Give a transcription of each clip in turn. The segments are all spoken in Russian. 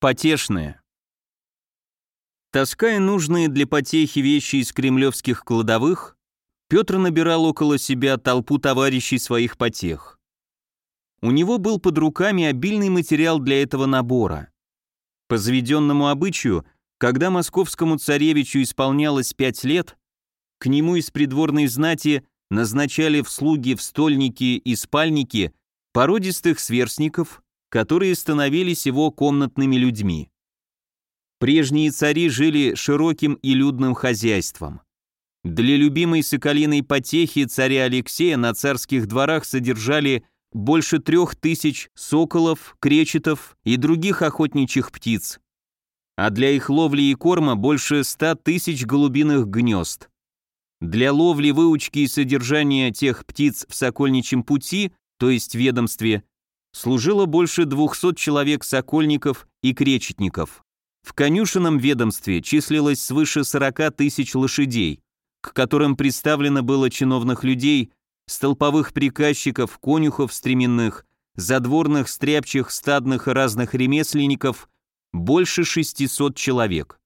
Потешное. Таская нужные для потехи вещи из кремлевских кладовых, Петр набирал около себя толпу товарищей своих потех. У него был под руками обильный материал для этого набора. По заведенному обычаю, когда московскому царевичу исполнялось пять лет, к нему из придворной знати назначали в слуги, в стольники и спальники породистых сверстников, которые становились его комнатными людьми. Прежние цари жили широким и людным хозяйством. Для любимой соколиной потехи царя Алексея на царских дворах содержали больше трех тысяч соколов, кречетов и других охотничьих птиц, а для их ловли и корма больше ста тысяч голубиных гнезд. Для ловли, выучки и содержания тех птиц в сокольничьем пути, то есть ведомстве, служило больше 200 человек сокольников и кречетников. В конюшенном ведомстве числилось свыше 40 тысяч лошадей, к которым представлено было чиновных людей, столповых приказчиков, конюхов стременных, задворных, стряпчих, стадных и разных ремесленников больше 600 человек.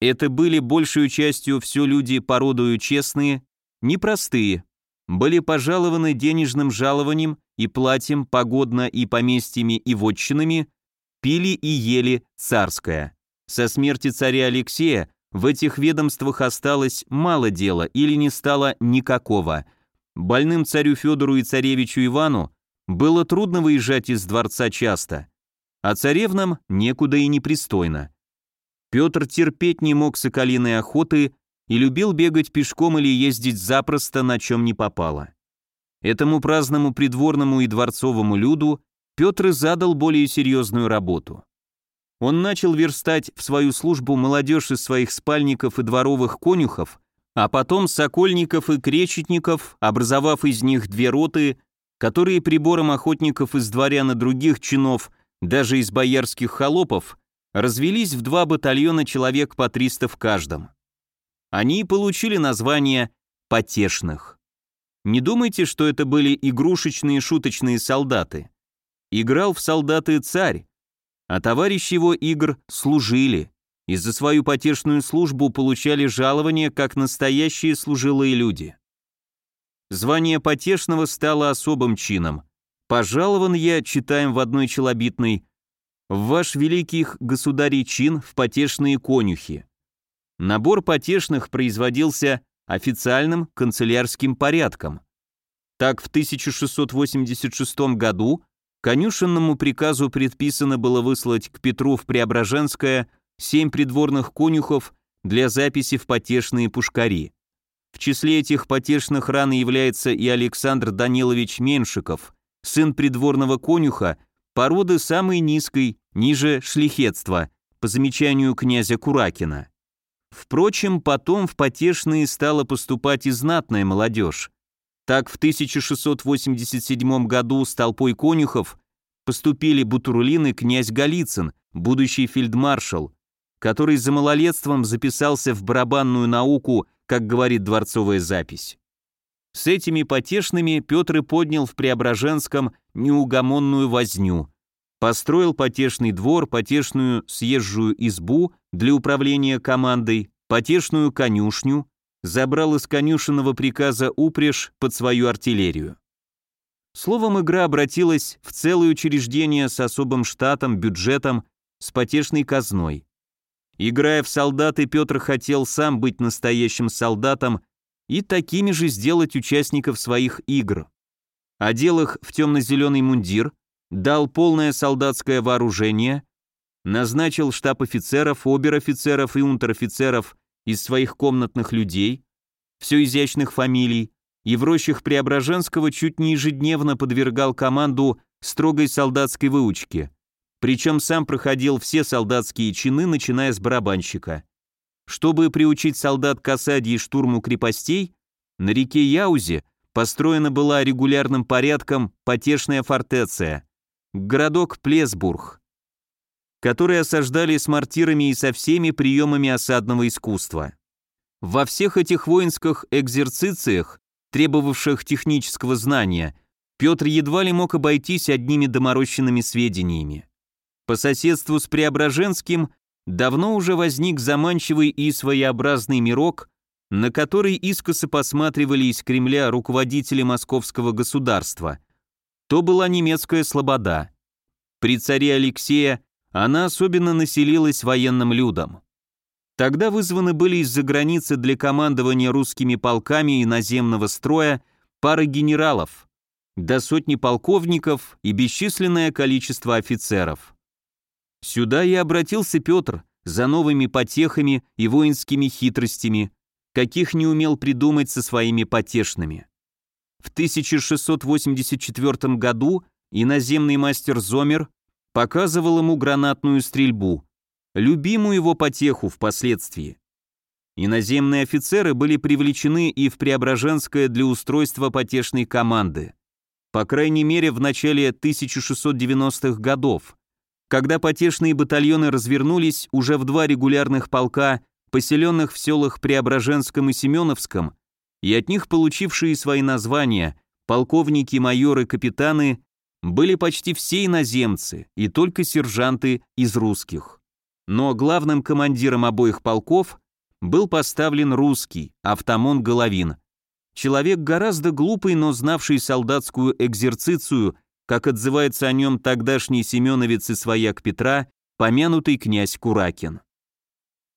Это были большую частью все люди породою честные, непростые, были пожалованы денежным жалованием и платьем погодно и поместьями и вотчинами, пили и ели царское. Со смерти царя Алексея в этих ведомствах осталось мало дела или не стало никакого. Больным царю Федору и царевичу Ивану было трудно выезжать из дворца часто, а царевнам некуда и непристойно. Петр терпеть не мог соколиной охоты и любил бегать пешком или ездить запросто, на чем не попало. Этому праздному придворному и дворцовому люду Петр задал более серьезную работу. Он начал верстать в свою службу молодежь из своих спальников и дворовых конюхов, а потом сокольников и кречетников, образовав из них две роты, которые прибором охотников из дворян и других чинов, даже из боярских холопов, развелись в два батальона человек по 300 в каждом. Они получили название «потешных». Не думайте, что это были игрушечные шуточные солдаты играл в солдаты царь, а товарищи его игр служили, и за свою потешную службу получали жалования, как настоящие служилые люди. Звание потешного стало особым чином. «Пожалован я», читаем в одной челобитной, «в ваш великих государей чин в потешные конюхи». Набор потешных производился официальным канцелярским порядком. Так в 1686 году Конюшенному приказу предписано было выслать к Петру в Преображенское семь придворных конюхов для записи в потешные пушкари. В числе этих потешных рано является и Александр Данилович Меншиков, сын придворного конюха, породы самой низкой, ниже шлихетства, по замечанию князя Куракина. Впрочем, потом в потешные стала поступать и знатная молодежь, так в 1687 году с толпой конюхов поступили Бутурлин и князь Голицын, будущий фельдмаршал, который за малолетством записался в барабанную науку, как говорит дворцовая запись. С этими потешными Петр и поднял в Преображенском неугомонную возню. Построил потешный двор, потешную съезжую избу для управления командой, потешную конюшню, забрал из конюшенного приказа упряжь под свою артиллерию. Словом, игра обратилась в целое учреждение с особым штатом, бюджетом, с потешной казной. Играя в солдаты, Петр хотел сам быть настоящим солдатом и такими же сделать участников своих игр. Одел их в темно-зеленый мундир, дал полное солдатское вооружение, назначил штаб офицеров, обер-офицеров и унтер-офицеров из своих комнатных людей, все изящных фамилий, и в рощах Преображенского чуть не ежедневно подвергал команду строгой солдатской выучке. Причем сам проходил все солдатские чины, начиная с барабанщика. Чтобы приучить солдат к осаде и штурму крепостей, на реке Яузе построена была регулярным порядком потешная фортеция, городок Плесбург, которые осаждали с мортирами и со всеми приемами осадного искусства. Во всех этих воинских экзерцициях, требовавших технического знания, Петр едва ли мог обойтись одними доморощенными сведениями. По соседству с Преображенским давно уже возник заманчивый и своеобразный мирок, на который искоса посматривали из Кремля руководители московского государства. То была немецкая слобода. При царе Алексея она особенно населилась военным людом. Тогда вызваны были из-за границы для командования русскими полками и наземного строя пары генералов, до сотни полковников и бесчисленное количество офицеров. Сюда и обратился Петр за новыми потехами и воинскими хитростями, каких не умел придумать со своими потешными. В 1684 году иноземный мастер Зомер показывал ему гранатную стрельбу, любимую его потеху впоследствии. Иноземные офицеры были привлечены и в Преображенское для устройства потешной команды. По крайней мере, в начале 1690-х годов, когда потешные батальоны развернулись уже в два регулярных полка, поселенных в селах Преображенском и Семеновском, и от них получившие свои названия, полковники, майоры, капитаны, были почти все иноземцы и только сержанты из русских. Но главным командиром обоих полков был поставлен русский, Автомон Головин. Человек гораздо глупый, но знавший солдатскую экзерцицию, как отзывается о нем тогдашний семеновец и свояк Петра, помянутый князь Куракин.